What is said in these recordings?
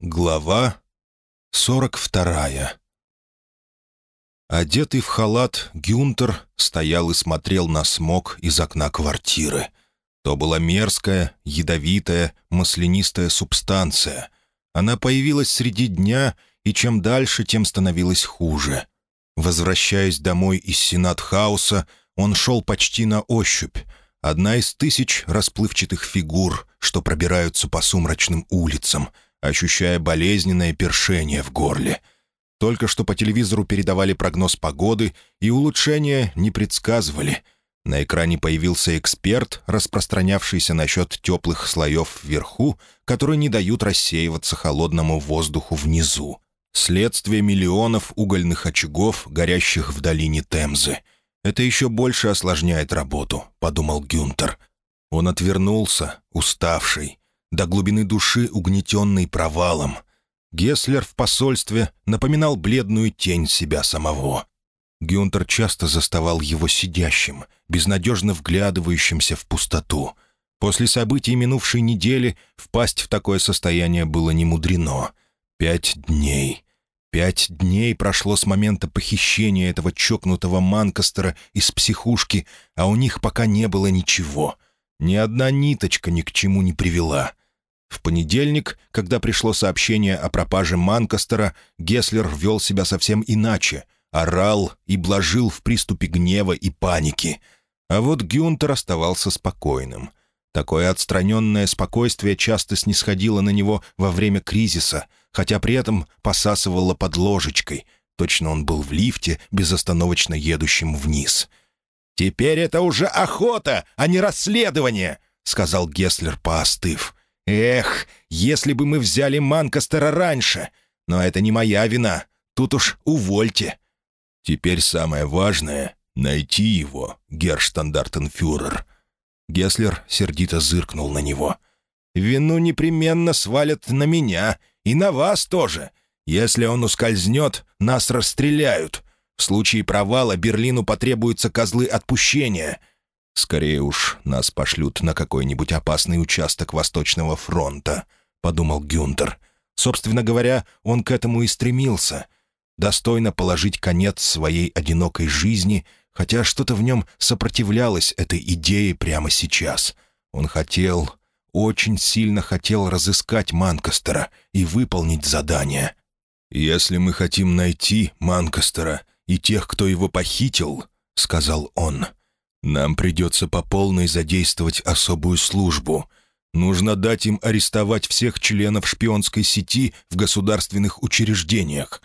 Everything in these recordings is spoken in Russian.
Глава 42 Одетый в халат, Гюнтер стоял и смотрел на смог из окна квартиры. То была мерзкая, ядовитая, маслянистая субстанция. Она появилась среди дня, и чем дальше, тем становилось хуже. Возвращаясь домой из Сенат-хауса, он шел почти на ощупь. Одна из тысяч расплывчатых фигур, что пробираются по сумрачным улицам — ощущая болезненное першение в горле. Только что по телевизору передавали прогноз погоды, и улучшения не предсказывали. На экране появился эксперт, распространявшийся насчет теплых слоев вверху, которые не дают рассеиваться холодному воздуху внизу. Следствие миллионов угольных очагов, горящих в долине Темзы. «Это еще больше осложняет работу», — подумал Гюнтер. Он отвернулся, уставший, до глубины души угнетенный провалом. Геслер в посольстве напоминал бледную тень себя самого. Гюнтер часто заставал его сидящим, безнадежно вглядывающимся в пустоту. После событий минувшей недели впасть в такое состояние было немудрено. Пять дней. Пять дней прошло с момента похищения этого чокнутого Манкастера из психушки, а у них пока не было ничего. Ни одна ниточка ни к чему не привела. В понедельник, когда пришло сообщение о пропаже Манкастера, Геслер вел себя совсем иначе. Орал и блажил в приступе гнева и паники. А вот Гюнтер оставался спокойным. Такое отстраненное спокойствие часто снисходило на него во время кризиса, хотя при этом посасывало под ложечкой. Точно он был в лифте, безостановочно едущим вниз. «Теперь это уже охота, а не расследование», — сказал Геслер, поостыв. «Эх, если бы мы взяли Манкастера раньше! Но это не моя вина. Тут уж увольте». «Теперь самое важное — найти его, герштандартенфюрер». Геслер сердито зыркнул на него. «Вину непременно свалят на меня, и на вас тоже. Если он ускользнет, нас расстреляют. В случае провала Берлину потребуются козлы отпущения. «Скорее уж нас пошлют на какой-нибудь опасный участок Восточного фронта», — подумал Гюнтер. Собственно говоря, он к этому и стремился. Достойно положить конец своей одинокой жизни, хотя что-то в нем сопротивлялось этой идее прямо сейчас. Он хотел, очень сильно хотел разыскать Манкастера и выполнить задание. «Если мы хотим найти Манкастера и тех, кто его похитил», — сказал он, — нам придется по полной задействовать особую службу. Нужно дать им арестовать всех членов шпионской сети в государственных учреждениях.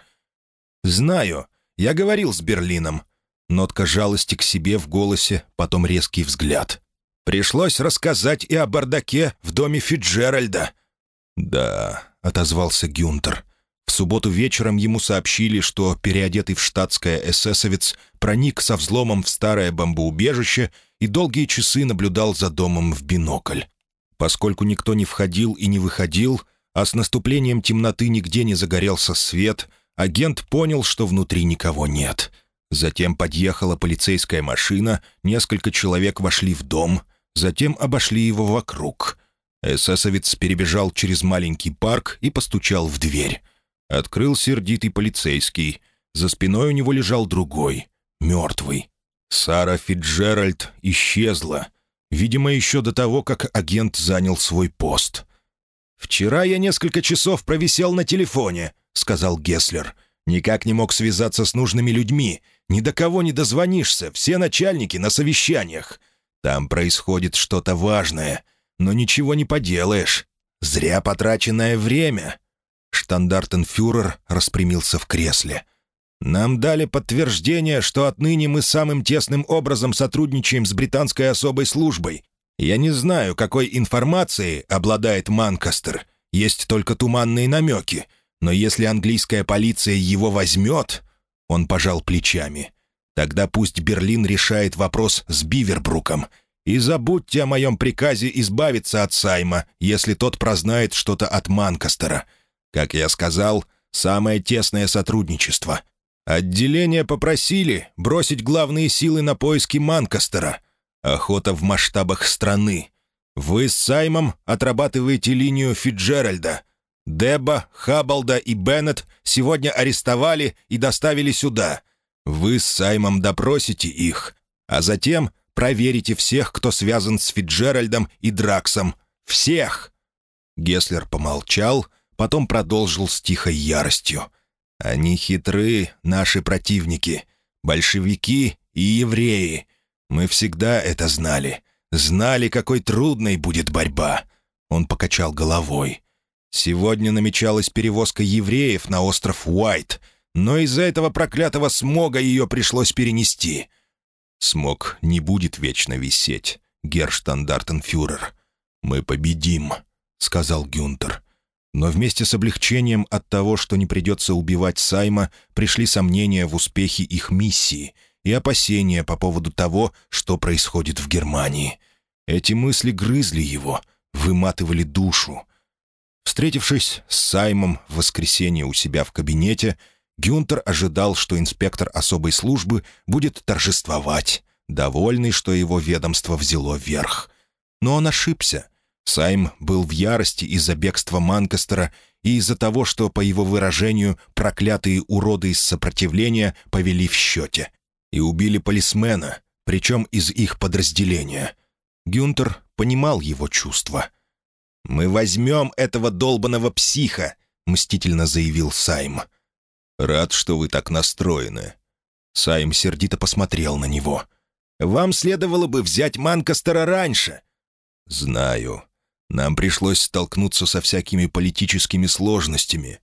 «Знаю. Я говорил с Берлином». Нотка жалости к себе в голосе, потом резкий взгляд. «Пришлось рассказать и о бардаке в доме Фиджеральда». «Да», — отозвался Гюнтер. В субботу вечером ему сообщили, что переодетый в штатское эсэсовец проник со взломом в старое бомбоубежище и долгие часы наблюдал за домом в бинокль. Поскольку никто не входил и не выходил, а с наступлением темноты нигде не загорелся свет, агент понял, что внутри никого нет. Затем подъехала полицейская машина, несколько человек вошли в дом, затем обошли его вокруг. Эсэсовец перебежал через маленький парк и постучал в дверь. Открыл сердитый полицейский. За спиной у него лежал другой, мертвый. Сара Фиджеральд исчезла. Видимо, еще до того, как агент занял свой пост. «Вчера я несколько часов провисел на телефоне», — сказал Гесслер. «Никак не мог связаться с нужными людьми. Ни до кого не дозвонишься, все начальники на совещаниях. Там происходит что-то важное, но ничего не поделаешь. Зря потраченное время. Штандартенфюрер распрямился в кресле. «Нам дали подтверждение, что отныне мы самым тесным образом сотрудничаем с британской особой службой. Я не знаю, какой информацией обладает Манкастер. Есть только туманные намеки. Но если английская полиция его возьмет...» Он пожал плечами. «Тогда пусть Берлин решает вопрос с Бивербруком. И забудьте о моем приказе избавиться от Сайма, если тот прознает что-то от Манкастера. Как я сказал, самое тесное сотрудничество. Отделение попросили бросить главные силы на поиски Манкастера. Охота в масштабах страны. Вы с Саймом отрабатываете линию Фиджеральда. Дебба, Хаббалда и Беннет сегодня арестовали и доставили сюда. Вы с Саймом допросите их, а затем проверите всех, кто связан с Фиджеральдом и Драксом. Всех!» Геслер помолчал, потом продолжил с тихой яростью. «Они хитры, наши противники, большевики и евреи. Мы всегда это знали. Знали, какой трудной будет борьба». Он покачал головой. «Сегодня намечалась перевозка евреев на остров Уайт, но из-за этого проклятого смога ее пришлось перенести». «Смог не будет вечно висеть, герштандартенфюрер. Мы победим», — сказал Гюнтер. Но вместе с облегчением от того, что не придется убивать Сайма, пришли сомнения в успехе их миссии и опасения по поводу того, что происходит в Германии. Эти мысли грызли его, выматывали душу. Встретившись с Саймом в воскресенье у себя в кабинете, Гюнтер ожидал, что инспектор особой службы будет торжествовать, довольный, что его ведомство взяло верх. Но он ошибся. Сайм был в ярости из-за бегства Манкастера и из-за того, что, по его выражению, проклятые уроды из сопротивления повели в счете. И убили полисмена, причем из их подразделения. Гюнтер понимал его чувства. «Мы возьмем этого долбанного психа», — мстительно заявил Сайм. «Рад, что вы так настроены». Сайм сердито посмотрел на него. «Вам следовало бы взять Манкастера раньше». «Знаю. Нам пришлось столкнуться со всякими политическими сложностями.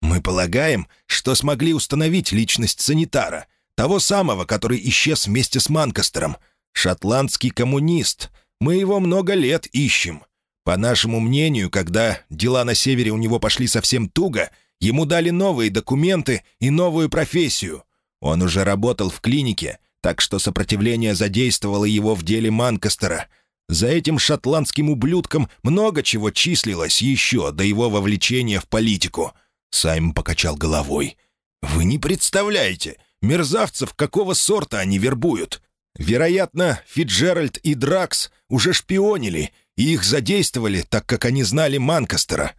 Мы полагаем, что смогли установить личность санитара, того самого, который исчез вместе с Манкастером. Шотландский коммунист. Мы его много лет ищем. По нашему мнению, когда дела на севере у него пошли совсем туго, ему дали новые документы и новую профессию. Он уже работал в клинике, так что сопротивление задействовало его в деле Манкастера — за этим шотландским ублюдком много чего числилось еще до его вовлечения в политику. Сайм покачал головой. «Вы не представляете, мерзавцев какого сорта они вербуют. Вероятно, Фиджеральд и Дракс уже шпионили, и их задействовали, так как они знали Манкастера».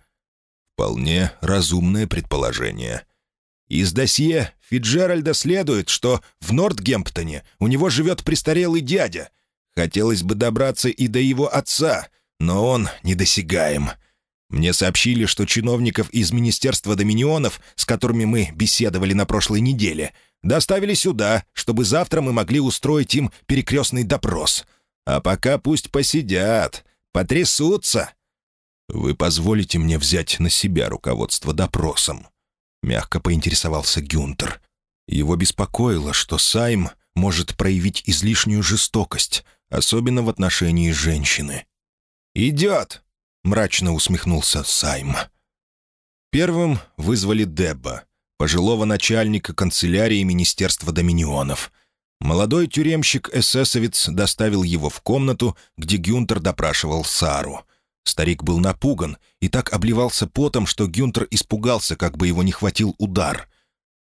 Вполне разумное предположение. Из досье Фиджеральда следует, что в Нортгемптоне у него живет престарелый дядя — Хотелось бы добраться и до его отца, но он недосягаем. Мне сообщили, что чиновников из Министерства Доминионов, с которыми мы беседовали на прошлой неделе, доставили сюда, чтобы завтра мы могли устроить им перекрестный допрос. А пока пусть посидят, потрясутся. «Вы позволите мне взять на себя руководство допросом?» — мягко поинтересовался Гюнтер. Его беспокоило, что Сайм может проявить излишнюю жестокость — особенно в отношении женщины. «Идет!» — мрачно усмехнулся Сайм. Первым вызвали Дебба, пожилого начальника канцелярии Министерства Доминионов. Молодой тюремщик-эсэсовец доставил его в комнату, где Гюнтер допрашивал Сару. Старик был напуган и так обливался потом, что Гюнтер испугался, как бы его не хватил удар.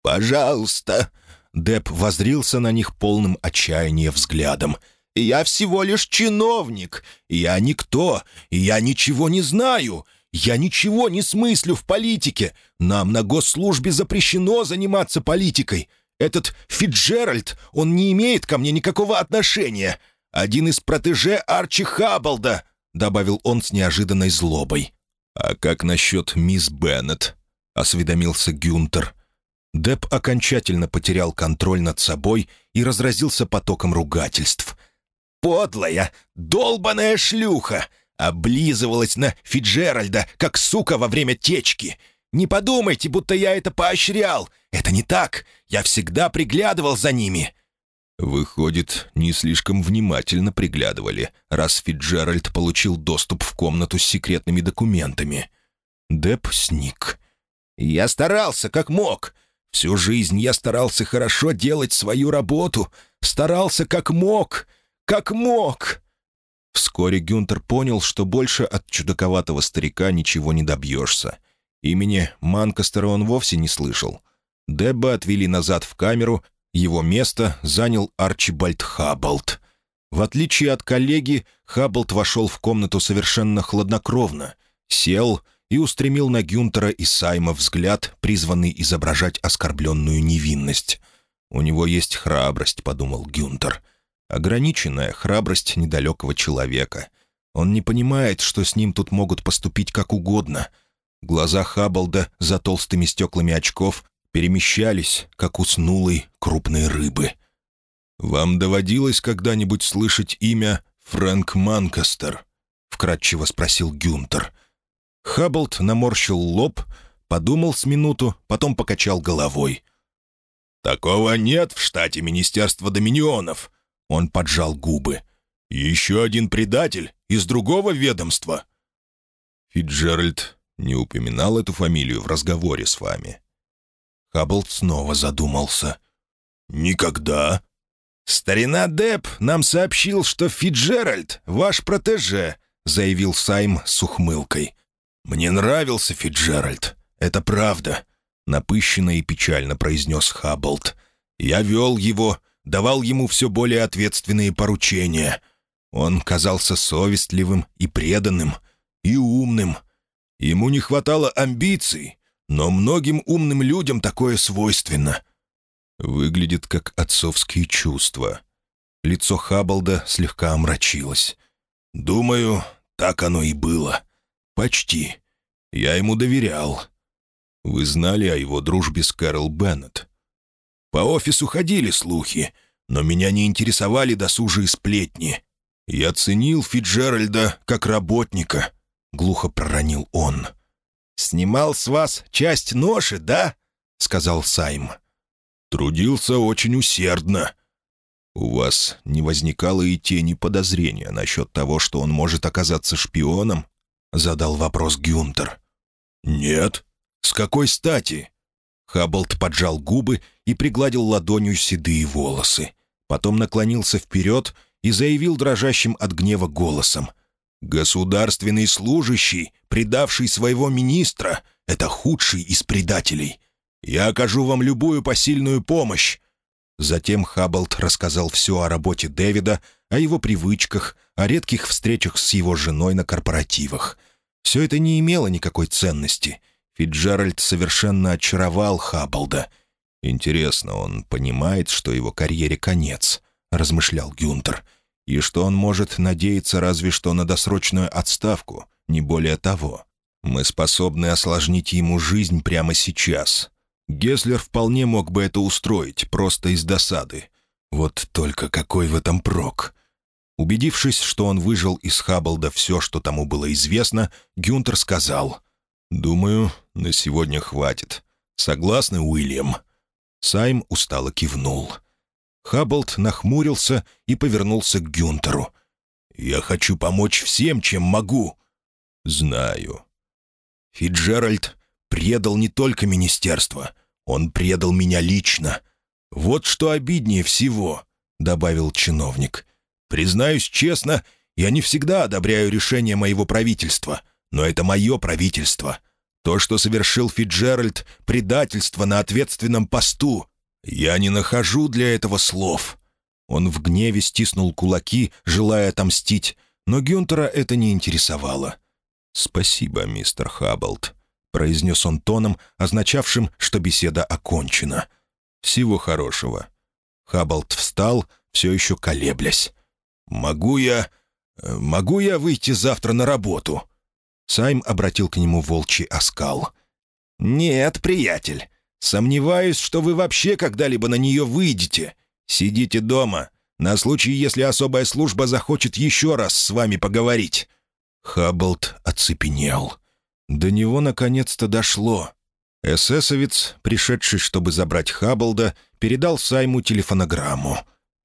«Пожалуйста!» Деб возрился на них полным отчаяния взглядом — я всего лишь чиновник. Я никто, я ничего не знаю. Я ничего не смыслю в политике. Нам на госслужбе запрещено заниматься политикой. Этот Фитджеральд, он не имеет ко мне никакого отношения. Один из протеже Арчи Хаббалда», — добавил он с неожиданной злобой. «А как насчет мисс Беннет?» — осведомился Гюнтер. Деп окончательно потерял контроль над собой и разразился потоком ругательств — подлая, долбаная шлюха! Облизывалась на Фиджеральда, как сука во время течки. Не подумайте, будто я это поощрял. Это не так. Я всегда приглядывал за ними». Выходит, не слишком внимательно приглядывали, раз Фиджеральд получил доступ в комнату с секретными документами. Деп сник. «Я старался, как мог. Всю жизнь я старался хорошо делать свою работу. Старался, как мог. Как мог?» Вскоре Гюнтер понял, что больше от чудаковатого старика ничего не добьешься. Имени Манкастера он вовсе не слышал. Дебба отвели назад в камеру, его место занял Арчибальд Хаббалд. В отличие от коллеги, Хаббалд вошел в комнату совершенно хладнокровно, сел и устремил на Гюнтера и Сайма взгляд, призванный изображать оскорбленную невинность. «У него есть храбрость», — подумал Гюнтер. «Ограниченная храбрость недалекого человека. Он не понимает, что с ним тут могут поступить как угодно». Глаза Хаббалда за толстыми стеклами очков перемещались, как у снулой крупной рыбы. «Вам доводилось когда-нибудь слышать имя Фрэнк Манкастер?» — вкратчиво спросил Гюнтер. Хабблд наморщил лоб, подумал с минуту, потом покачал головой. «Такого нет в штате Министерства Доминионов», — он поджал губы. «Еще один предатель из другого ведомства». Фитджеральд не упоминал эту фамилию в разговоре с вами. Хабблд снова задумался. «Никогда». «Старина Депп нам сообщил, что Фитджеральд — ваш протеже», — заявил Сайм с ухмылкой. «Мне нравился Фитджеральд. Это правда», — напыщенно и печально произнес Хабблд. «Я вел его, давал ему все более ответственные поручения. Он казался совестливым и преданным, и умным. Ему не хватало амбиций, но многим умным людям такое свойственно». Выглядит как отцовские чувства. Лицо Хабблда слегка омрачилось. «Думаю, так оно и было. Почти. Я ему доверял. Вы знали о его дружбе с Кэрол Беннет? По офису ходили слухи, но меня не интересовали досужие сплетни. Я ценил Фиджеральда как работника, — глухо проронил он. «Снимал с вас часть ноши, да?» — сказал Сайм. «Трудился очень усердно», «У вас не возникало и тени подозрения насчет того, что он может оказаться шпионом?» — задал вопрос Гюнтер. «Нет. С какой стати?» Хабблд поджал губы и пригладил ладонью седые волосы. Потом наклонился вперед и заявил дрожащим от гнева голосом. «Государственный служащий, предавший своего министра, — это худший из предателей. Я окажу вам любую посильную помощь. Затем Хабблд рассказал все о работе Дэвида, о его привычках, о редких встречах с его женой на корпоративах. Все это не имело никакой ценности. Фитджеральд совершенно очаровал Хабблда. «Интересно, он понимает, что его карьере конец», — размышлял Гюнтер, «и что он может надеяться разве что на досрочную отставку, не более того. Мы способны осложнить ему жизнь прямо сейчас, Геслер вполне мог бы это устроить, просто из досады. Вот только какой в этом прок? Убедившись, что он выжил из Хабблда все, что тому было известно, Гюнтер сказал, «Думаю, на сегодня хватит. Согласны, Уильям?» Сайм устало кивнул. Хабблд нахмурился и повернулся к Гюнтеру. «Я хочу помочь всем, чем могу». «Знаю». Фиджеральд предал не только министерство. Он предал меня лично. Вот что обиднее всего», — добавил чиновник. «Признаюсь честно, я не всегда одобряю решения моего правительства, но это мое правительство. То, что совершил Фиджеральд, — предательство на ответственном посту. Я не нахожу для этого слов». Он в гневе стиснул кулаки, желая отомстить, но Гюнтера это не интересовало. «Спасибо, мистер Хабблд», — произнес он тоном, означавшим, что беседа окончена. «Всего хорошего». Хаббалд встал, все еще колеблясь. «Могу я... могу я выйти завтра на работу?» Сайм обратил к нему волчий оскал. «Нет, приятель. Сомневаюсь, что вы вообще когда-либо на нее выйдете. Сидите дома, на случай, если особая служба захочет еще раз с вами поговорить». Хабблд оцепенел. До него наконец-то дошло. Эсэсовец, пришедший, чтобы забрать Хабблда, передал Сайму телефонограмму.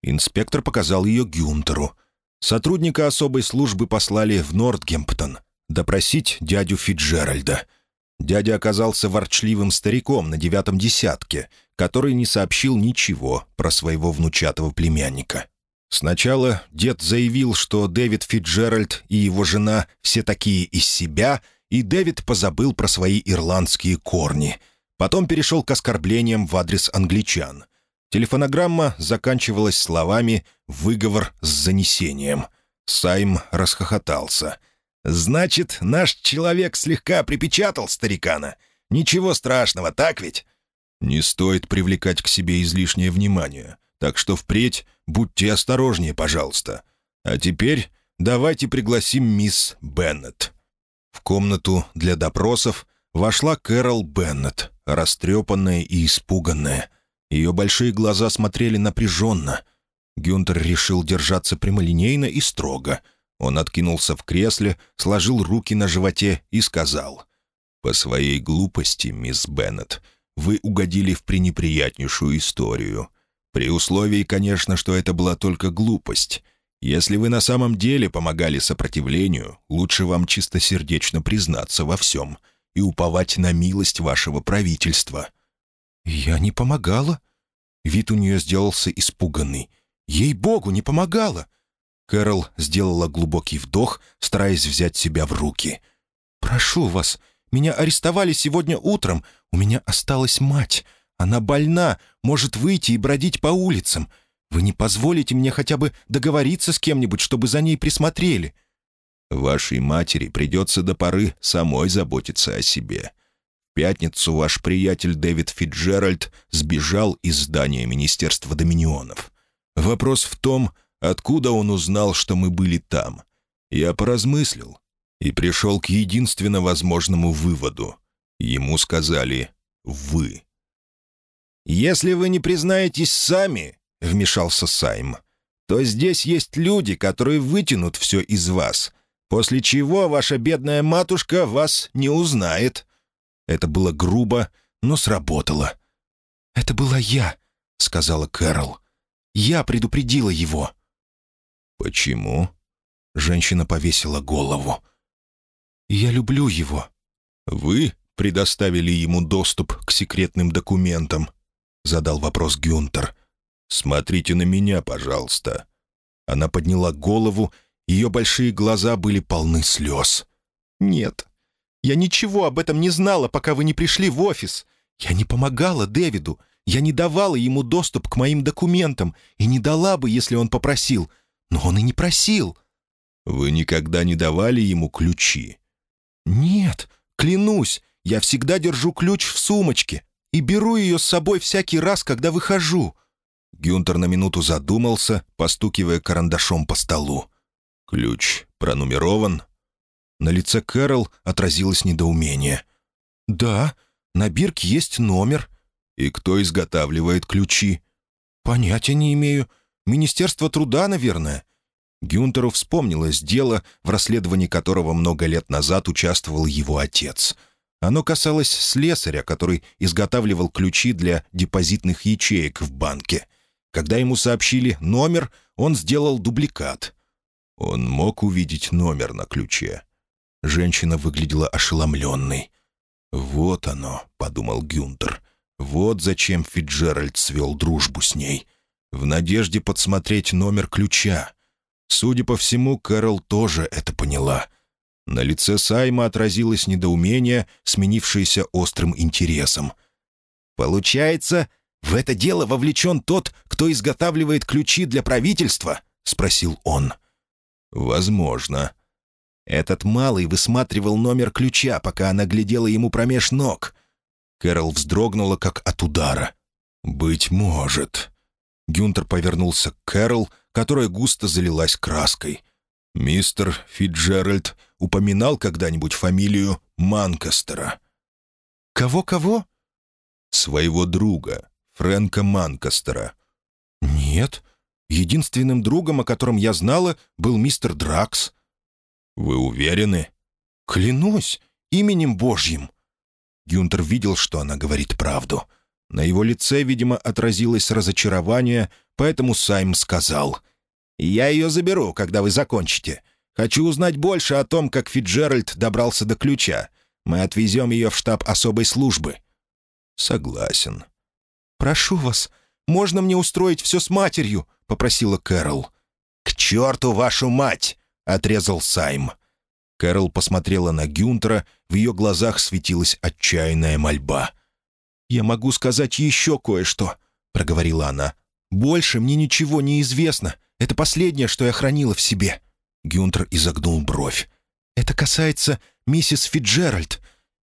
Инспектор показал ее Гюнтеру. Сотрудника особой службы послали в Нортгемптон допросить дядю Фиджеральда. Дядя оказался ворчливым стариком на девятом десятке, который не сообщил ничего про своего внучатого племянника. Сначала дед заявил, что Дэвид Фиджеральд и его жена все такие из себя — и Дэвид позабыл про свои ирландские корни. Потом перешел к оскорблениям в адрес англичан. Телефонограмма заканчивалась словами «выговор с занесением». Сайм расхохотался. «Значит, наш человек слегка припечатал старикана. Ничего страшного, так ведь?» «Не стоит привлекать к себе излишнее внимание, так что впредь будьте осторожнее, пожалуйста. А теперь давайте пригласим мисс Беннет». В комнату для допросов вошла Кэрол Беннет, растрепанная и испуганная. Ее большие глаза смотрели напряженно. Гюнтер решил держаться прямолинейно и строго — он откинулся в кресле, сложил руки на животе и сказал. «По своей глупости, мисс Беннет, вы угодили в пренеприятнейшую историю. При условии, конечно, что это была только глупость. Если вы на самом деле помогали сопротивлению, лучше вам чистосердечно признаться во всем и уповать на милость вашего правительства». «Я не помогала?» Вид у нее сделался испуганный. «Ей-богу, не помогала! Кэрол сделала глубокий вдох, стараясь взять себя в руки. «Прошу вас, меня арестовали сегодня утром. У меня осталась мать. Она больна, может выйти и бродить по улицам. Вы не позволите мне хотя бы договориться с кем-нибудь, чтобы за ней присмотрели?» «Вашей матери придется до поры самой заботиться о себе. В пятницу ваш приятель Дэвид Фитджеральд сбежал из здания Министерства Доминионов. Вопрос в том, Откуда он узнал, что мы были там? Я поразмыслил и пришел к единственно возможному выводу. Ему сказали «вы». «Если вы не признаетесь сами», — вмешался Сайм, «то здесь есть люди, которые вытянут все из вас, после чего ваша бедная матушка вас не узнает». Это было грубо, но сработало. «Это была я», — сказала Кэрол. «Я предупредила его». «Почему?» Женщина повесила голову. «Я люблю его». «Вы предоставили ему доступ к секретным документам?» Задал вопрос Гюнтер. «Смотрите на меня, пожалуйста». Она подняла голову, ее большие глаза были полны слез. «Нет, я ничего об этом не знала, пока вы не пришли в офис. Я не помогала Дэвиду. Я не давала ему доступ к моим документам и не дала бы, если он попросил. Но он и не просил». «Вы никогда не давали ему ключи?» «Нет, клянусь, я всегда держу ключ в сумочке и беру ее с собой всякий раз, когда выхожу». Гюнтер на минуту задумался, постукивая карандашом по столу. «Ключ пронумерован?» На лице Кэрол отразилось недоумение. «Да, на бирке есть номер». «И кто изготавливает ключи?» «Понятия не имею. Министерство труда, наверное». Гюнтеру вспомнилось дело, в расследовании которого много лет назад участвовал его отец. Оно касалось слесаря, который изготавливал ключи для депозитных ячеек в банке. Когда ему сообщили номер, он сделал дубликат. Он мог увидеть номер на ключе. Женщина выглядела ошеломленной. «Вот оно», — подумал Гюнтер. «Вот зачем Фиджеральд свел дружбу с ней в надежде подсмотреть номер ключа. Судя по всему, Кэрол тоже это поняла. На лице Сайма отразилось недоумение, сменившееся острым интересом. «Получается, в это дело вовлечен тот, кто изготавливает ключи для правительства?» — спросил он. «Возможно». Этот малый высматривал номер ключа, пока она глядела ему промеж ног. Кэрол вздрогнула, как от удара. «Быть может». Гюнтер повернулся к Кэрол, которая густо залилась краской. «Мистер Фитджеральд упоминал когда-нибудь фамилию Манкастера?» «Кого-кого?» «Своего друга, Фрэнка Манкастера». «Нет. Единственным другом, о котором я знала, был мистер Дракс». «Вы уверены?» «Клянусь, именем Божьим». Гюнтер видел, что она говорит правду. На его лице, видимо, отразилось разочарование, поэтому Сайм сказал. «Я ее заберу, когда вы закончите. Хочу узнать больше о том, как Фиджеральд добрался до ключа. Мы отвезем ее в штаб особой службы». «Согласен». «Прошу вас, можно мне устроить все с матерью?» — попросила Кэрол. «К черту вашу мать!» — отрезал Сайм. Кэрол посмотрела на Гюнтера, в ее глазах светилась отчаянная мольба. «Я могу сказать еще кое-что», — проговорила она. «Больше мне ничего не известно. Это последнее, что я хранила в себе». Гюнтер изогнул бровь. Это касается миссис Фиджеральд.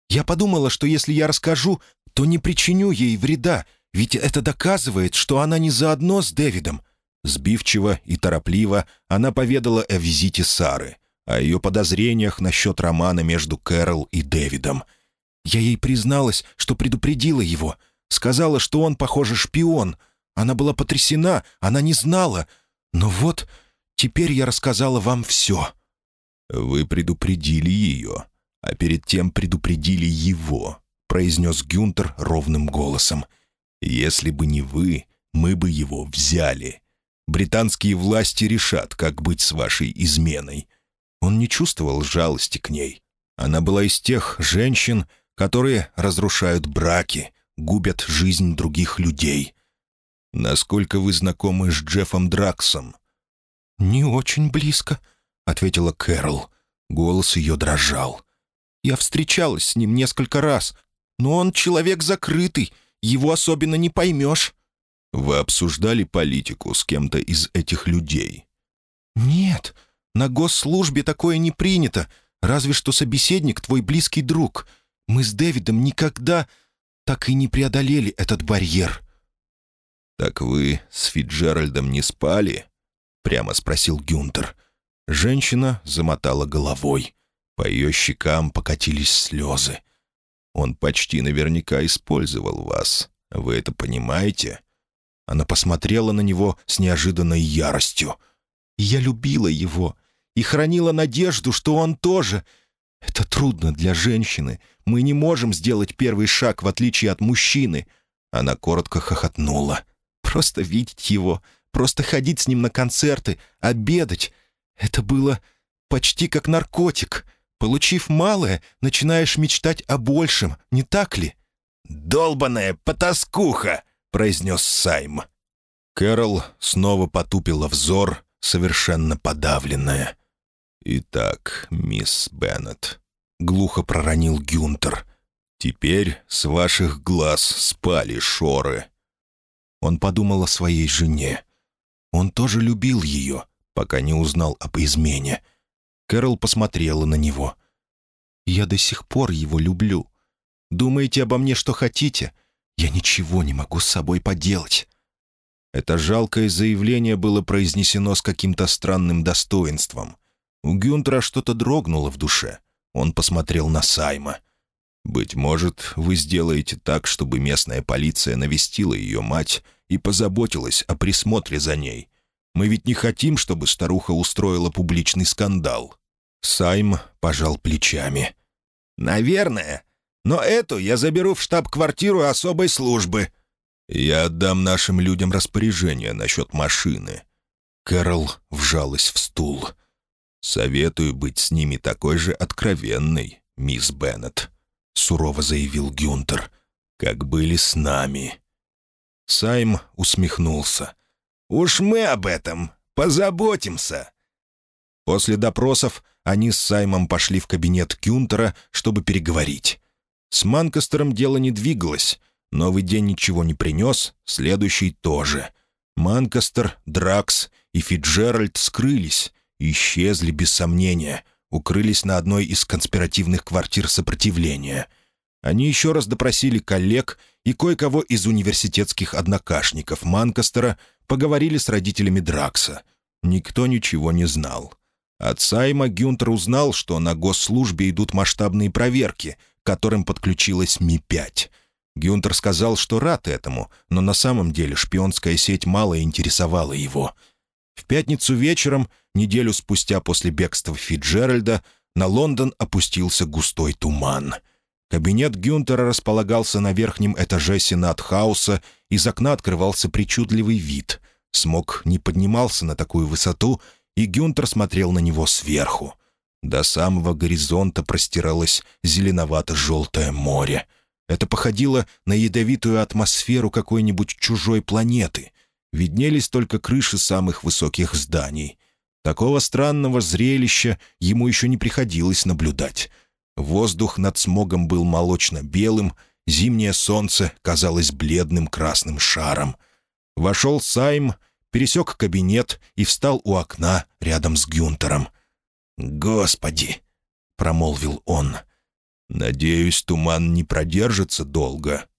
Я подумала, что если я расскажу, то не причиню ей вреда, ведь это доказывает, что она не заодно с Дэвидом». Сбивчиво и торопливо она поведала о визите Сары, о ее подозрениях насчет романа между Кэрол и Дэвидом. Я ей призналась, что предупредила его. Сказала, что он, похоже, шпион. Она была потрясена, она не знала. Но вот теперь я рассказала вам все. «Вы предупредили ее, а перед тем предупредили его», — произнес Гюнтер ровным голосом. «Если бы не вы, мы бы его взяли. Британские власти решат, как быть с вашей изменой». Он не чувствовал жалости к ней. Она была из тех женщин, которые разрушают браки, губят жизнь других людей. «Насколько вы знакомы с Джеффом Драксом?» «Не очень близко», — ответила Кэрол. Голос ее дрожал. «Я встречалась с ним несколько раз, но он человек закрытый, его особенно не поймешь». «Вы обсуждали политику с кем-то из этих людей?» «Нет, на госслужбе такое не принято, разве что собеседник твой близкий друг. Мы с Дэвидом никогда так и не преодолели этот барьер». «Так вы с Фиджеральдом не спали?» — прямо спросил Гюнтер. Женщина замотала головой. По ее щекам покатились слезы. «Он почти наверняка использовал вас. Вы это понимаете?» Она посмотрела на него с неожиданной яростью. «Я любила его и хранила надежду, что он тоже. Это трудно для женщины. Мы не можем сделать первый шаг, в отличие от мужчины». Она коротко хохотнула. «Просто видеть его, просто ходить с ним на концерты, обедать. Это было почти как наркотик. Получив малое, начинаешь мечтать о большем, не так ли?» «Долбаная потаскуха!» — произнес Сайм. Кэрол снова потупила взор, совершенно подавленная. «Итак, мисс Беннет», — глухо проронил Гюнтер, — «теперь с ваших глаз спали шоры». Он подумал о своей жене. Он тоже любил ее, пока не узнал об измене. Кэрол посмотрела на него. «Я до сих пор его люблю. Думаете обо мне, что хотите? Я ничего не могу с собой поделать». Это жалкое заявление было произнесено с каким-то странным достоинством. У Гюнтера что-то дрогнуло в душе. Он посмотрел на Сайма. «Быть может, вы сделаете так, чтобы местная полиция навестила ее мать и позаботилась о присмотре за ней. Мы ведь не хотим, чтобы старуха устроила публичный скандал». Сайм пожал плечами. «Наверное. Но эту я заберу в штаб-квартиру особой службы». «Я отдам нашим людям распоряжение насчет машины». Кэрол вжалась в стул. «Советую быть с ними такой же откровенной, мисс Беннет», — сурово заявил Гюнтер, — «как были с нами». Сайм усмехнулся. «Уж мы об этом позаботимся». После допросов они с Саймом пошли в кабинет Гюнтера, чтобы переговорить. С Манкастером дело не двигалось. Новый день ничего не принес, следующий тоже. Манкастер, Дракс и Фиджеральд скрылись, исчезли без сомнения, укрылись на одной из конспиративных квартир сопротивления. Они еще раз допросили коллег и кое-кого из университетских однокашников Манкастера, поговорили с родителями Дракса. Никто ничего не знал. От Сайма Гюнтер узнал, что на госслужбе идут масштабные проверки, к которым подключилась Ми-5. Гюнтер сказал, что рад этому, но на самом деле шпионская сеть мало интересовала его — в пятницу вечером, неделю спустя после бегства Фиджеральда, на Лондон опустился густой туман. Кабинет Гюнтера располагался на верхнем этаже Сенат-хауса, из окна открывался причудливый вид. Смог не поднимался на такую высоту, и Гюнтер смотрел на него сверху. До самого горизонта простиралось зеленовато-желтое море. Это походило на ядовитую атмосферу какой-нибудь чужой планеты — виднелись только крыши самых высоких зданий. Такого странного зрелища ему еще не приходилось наблюдать. Воздух над смогом был молочно-белым, зимнее солнце казалось бледным красным шаром. Вошел Сайм, пересек кабинет и встал у окна рядом с Гюнтером. «Господи!» промолвил он. «Надеюсь, туман не продержится долго».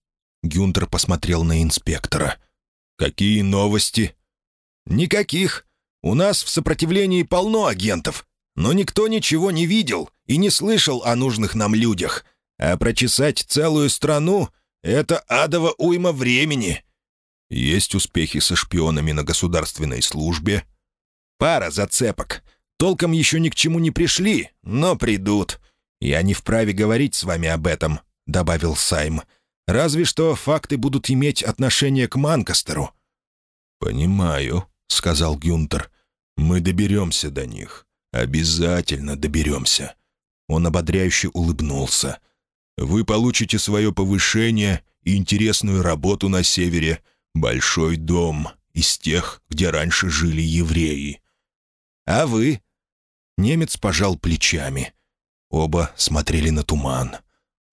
Гюнтер посмотрел на инспектора. «Какие новости?» «Никаких. У нас в сопротивлении полно агентов, но никто ничего не видел и не слышал о нужных нам людях. А прочесать целую страну — это адово уйма времени». «Есть успехи со шпионами на государственной службе?» «Пара зацепок. Толком еще ни к чему не пришли, но придут. Я не вправе говорить с вами об этом», — добавил Сайм. «Разве что факты будут иметь отношение к Манкастеру». «Понимаю», — сказал Гюнтер. «Мы доберемся до них. Обязательно доберемся». Он ободряюще улыбнулся. «Вы получите свое повышение и интересную работу на севере. Большой дом из тех, где раньше жили евреи». «А вы?» Немец пожал плечами. Оба смотрели на туман.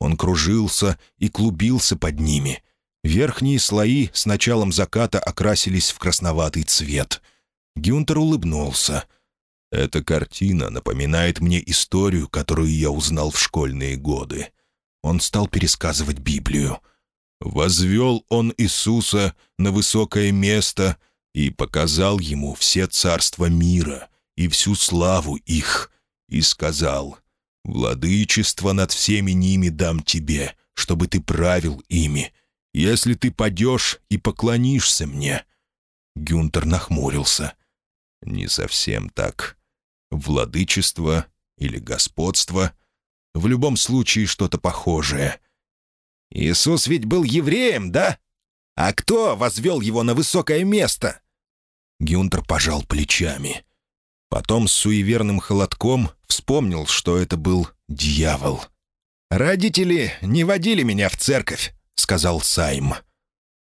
Он кружился и клубился под ними. Верхние слои с началом заката окрасились в красноватый цвет. Гюнтер улыбнулся. «Эта картина напоминает мне историю, которую я узнал в школьные годы». Он стал пересказывать Библию. «Возвел он Иисуса на высокое место и показал ему все царства мира и всю славу их, и сказал, «Владычество над всеми ними дам тебе, чтобы ты правил ими, если ты падешь и поклонишься мне». Гюнтер нахмурился. «Не совсем так. Владычество или господство. В любом случае что-то похожее». «Иисус ведь был евреем, да? А кто возвел его на высокое место?» Гюнтер пожал плечами. Потом с суеверным холодком вспомнил, что это был дьявол. «Родители не водили меня в церковь», — сказал Сайм.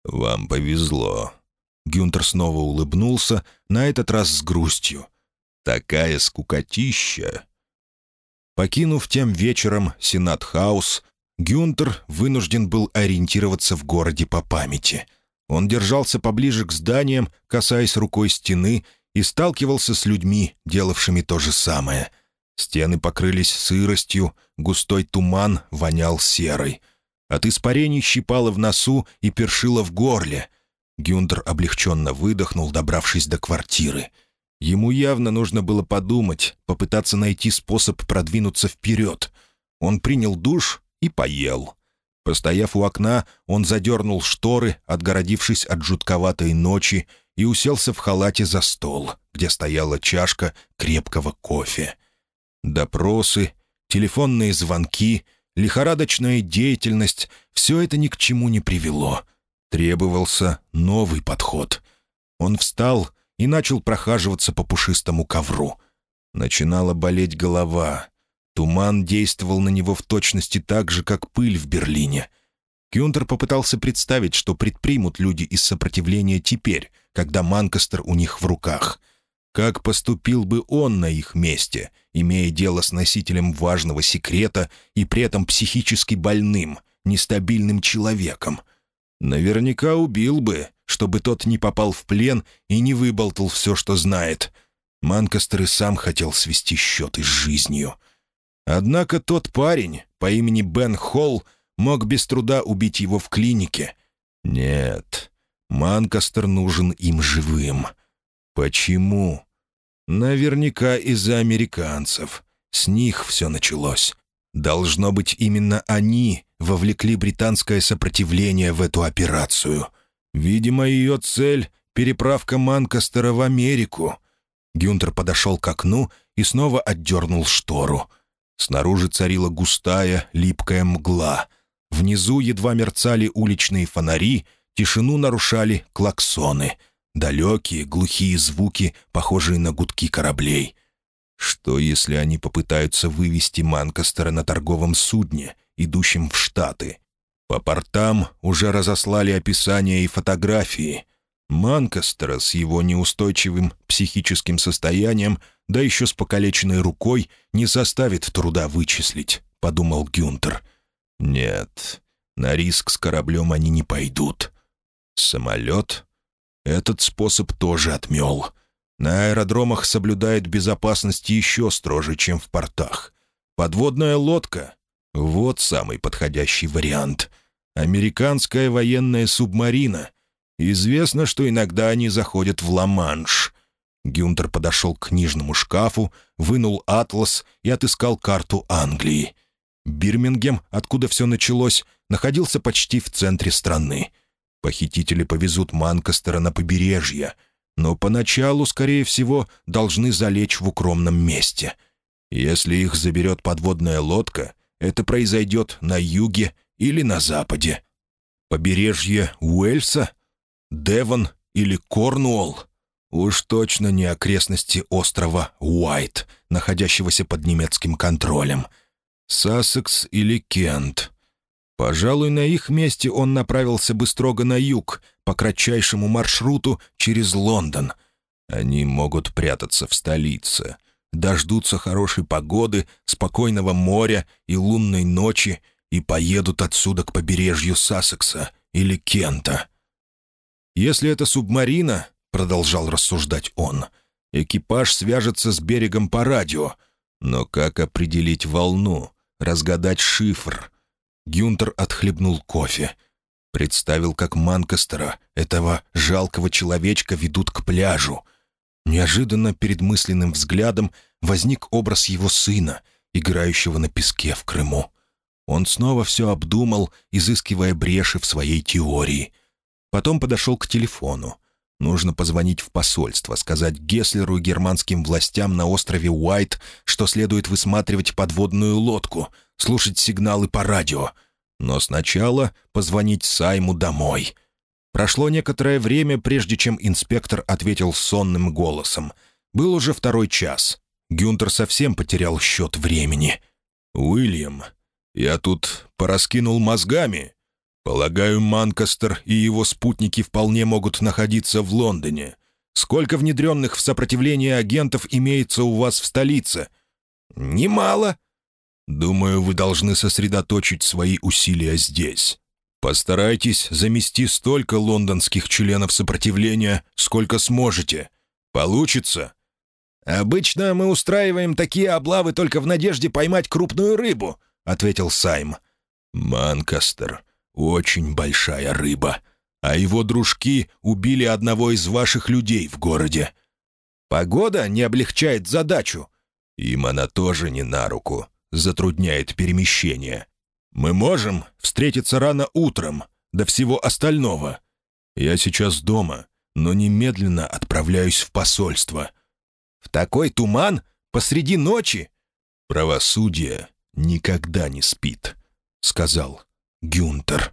«Вам повезло». Гюнтер снова улыбнулся, на этот раз с грустью. «Такая скукотища». Покинув тем вечером Сенат-хаус, Гюнтер вынужден был ориентироваться в городе по памяти. Он держался поближе к зданиям, касаясь рукой стены, и сталкивался с людьми, делавшими то же самое. Стены покрылись сыростью, густой туман вонял серой. От испарений щипало в носу и першило в горле. Гюнтер облегченно выдохнул, добравшись до квартиры. Ему явно нужно было подумать, попытаться найти способ продвинуться вперед. Он принял душ и поел. Постояв у окна, он задернул шторы, отгородившись от жутковатой ночи, и уселся в халате за стол, где стояла чашка крепкого кофе. Допросы, телефонные звонки, лихорадочная деятельность — все это ни к чему не привело. Требовался новый подход. Он встал и начал прохаживаться по пушистому ковру. Начинала болеть голова. Туман действовал на него в точности так же, как пыль в Берлине. Кюнтер попытался представить, что предпримут люди из сопротивления теперь, когда Манкастер у них в руках. Как поступил бы он на их месте, имея дело с носителем важного секрета и при этом психически больным, нестабильным человеком? Наверняка убил бы, чтобы тот не попал в плен и не выболтал все, что знает. Манкастер и сам хотел свести счеты с жизнью. Однако тот парень по имени Бен Холл мог без труда убить его в клинике. Нет, Манкастер нужен им живым. Почему? Наверняка из-за американцев. С них все началось. Должно быть, именно они вовлекли британское сопротивление в эту операцию. Видимо, ее цель — переправка Манкастера в Америку. Гюнтер подошел к окну и снова отдернул штору. Снаружи царила густая, липкая мгла. Внизу едва мерцали уличные фонари — Тишину нарушали клаксоны, далекие глухие звуки, похожие на гудки кораблей. Что, если они попытаются вывести Манкастера на торговом судне, идущем в Штаты? По портам уже разослали описания и фотографии. Манкастера с его неустойчивым психическим состоянием, да еще с покалеченной рукой, не составит труда вычислить, — подумал Гюнтер. Нет, на риск с кораблем они не пойдут. Самолет? Этот способ тоже отмел. На аэродромах соблюдают безопасность еще строже, чем в портах. Подводная лодка — вот самый подходящий вариант. Американская военная субмарина. Известно, что иногда они заходят в Ла-Манш. Гюнтер подошел к книжному шкафу, вынул атлас и отыскал карту Англии. Бирмингем, откуда все началось, находился почти в центре страны. Похитители повезут Манкастера на побережье, но поначалу, скорее всего, должны залечь в укромном месте. Если их заберет подводная лодка, это произойдет на юге или на западе. Побережье Уэльса? Девон или Корнуолл? Уж точно не окрестности острова Уайт, находящегося под немецким контролем. Сассекс или Кент. Пожалуй, на их месте он направился бы строго на юг, по кратчайшему маршруту через Лондон. Они могут прятаться в столице, дождутся хорошей погоды, спокойного моря и лунной ночи и поедут отсюда к побережью Сассекса или Кента. Если это субмарина, — продолжал рассуждать он. «Экипаж свяжется с берегом по радио. Но как определить волну, разгадать шифр?» Гюнтер отхлебнул кофе. Представил, как Манкастера, этого жалкого человечка, ведут к пляжу. Неожиданно перед мысленным взглядом возник образ его сына, играющего на песке в Крыму. Он снова все обдумал, изыскивая бреши в своей теории. Потом подошел к телефону. Нужно позвонить в посольство, сказать Гесслеру и германским властям на острове Уайт, что следует высматривать подводную лодку, слушать сигналы по радио. Но сначала позвонить Сайму домой. Прошло некоторое время, прежде чем инспектор ответил сонным голосом. Был уже второй час. Гюнтер совсем потерял счет времени. «Уильям, я тут пораскинул мозгами. Полагаю, Манкастер и его спутники вполне могут находиться в Лондоне. Сколько внедренных в сопротивление агентов имеется у вас в столице? Немало. Думаю, вы должны сосредоточить свои усилия здесь. Постарайтесь замести столько лондонских членов сопротивления, сколько сможете. Получится? «Обычно мы устраиваем такие облавы только в надежде поймать крупную рыбу», — ответил Сайм. «Манкастер очень большая рыба. А его дружки убили одного из ваших людей в городе. Погода не облегчает задачу. Им она тоже не на руку, затрудняет перемещение. Мы можем встретиться рано утром, до всего остального. Я сейчас дома, но немедленно отправляюсь в посольство. В такой туман? Посреди ночи? Правосудие никогда не спит, — сказал Гюнтер.